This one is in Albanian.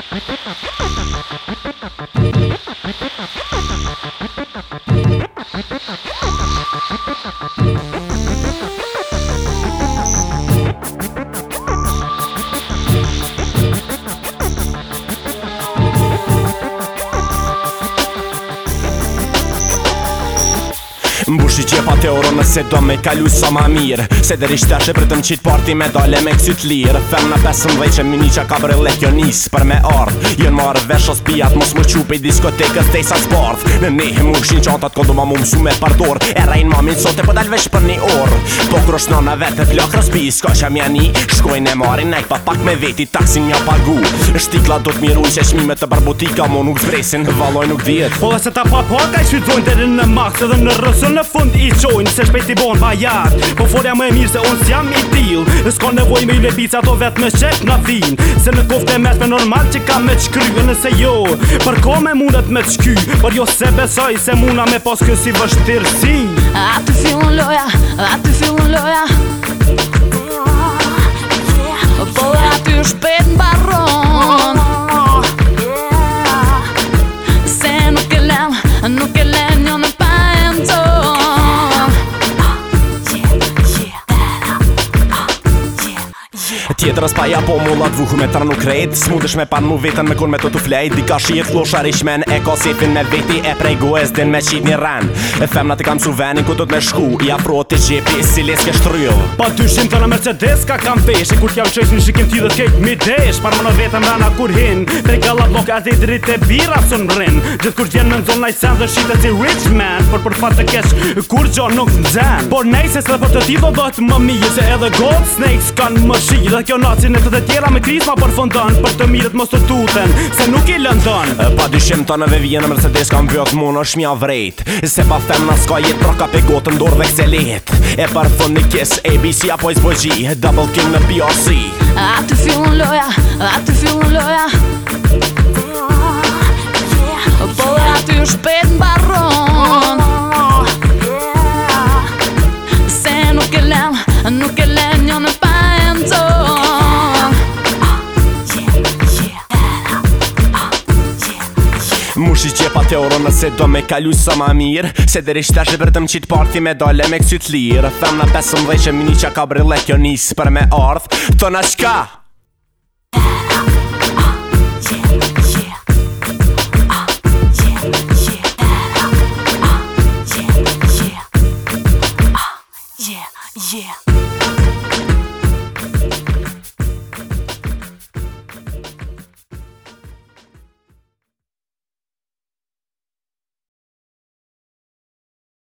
Thank you. Mbushi qepa të euro nëse do me kalu sa ma mirë Se dhe rishtashe për të më qitë parti me dole me kësit lirë Fem në pesëm dhej që mini që ka brele kjo nisë për me ardhë Jënë marë vesh o spijat mos më qupe i diskotekës dhej sa sbardhë Në nehe më ushin qantat kondo ma mu mësu me pardorë E rajnë mamin sote po dalvesh për një orë Po kroshna në me vetë të flokrë spi Ska që mja një shkojnë e marin e pa pak me veti taksin mja pagu Shtikla do të miru që shmime të bërbutika Mo nuk zbresin, valoj nuk djetë Po dhe se ta pa pa po, ka i në maksë dhe në rësën në fund i qojnë Se shpejt i bon bajar Po folja më e mirë se unë jam i til Në ka nevoj me i lepic ato vet me qep nga vin Se në kofte mes me normal që ka me qkry Nëse jo, për ko me mundet me qky Për jo se besoj se muna me pos kësi vështirësi A të fillon loja, a të fillon loja Tjetër është pa ja po mu latë vuhu me tërnu nuk rejtë me panë mu vetën me kun me të të flejtë Dika shi e flosha rishmen e ka sefin me veti E prej e din me qit një ren E femna të kam su venin ku të të me shku I afro të gjepi si les shtryll Pa dyshim të në Mercedes ka kam pesh E kur u qesh në shikim ti dhe t'kejt mi desh Par më në vetën rana kur hin Tre gala blok e drit e bira sun rin Gjithë kur t'jen në zonë na dhe shite si rich man Por për fat të kesh kur gjo nuk zen Por gold snakes Gjithë kjo nacin e të të tjera me krisma për fondën Për të mirët mos të tuten, se nuk i lëndon Pa dyshim të nëve e Mercedes kam vjot mu në shmja vrejt Se pa them në s'ka jetë pra ka pe gotë ndorë dhe kse let E për thonë një kiss ABC apo i zbojgji Double king në PRC A të fillon loja, a të fillon loja Mushi që pa teoro nëse do me kalu sa ma mirë Se dhe rishtë ashtë vërtëm që të parti me dole me kësit lirë Thëm në pesëm dhe që mini që ka brille kjo nisë për me ardhë Thëna shka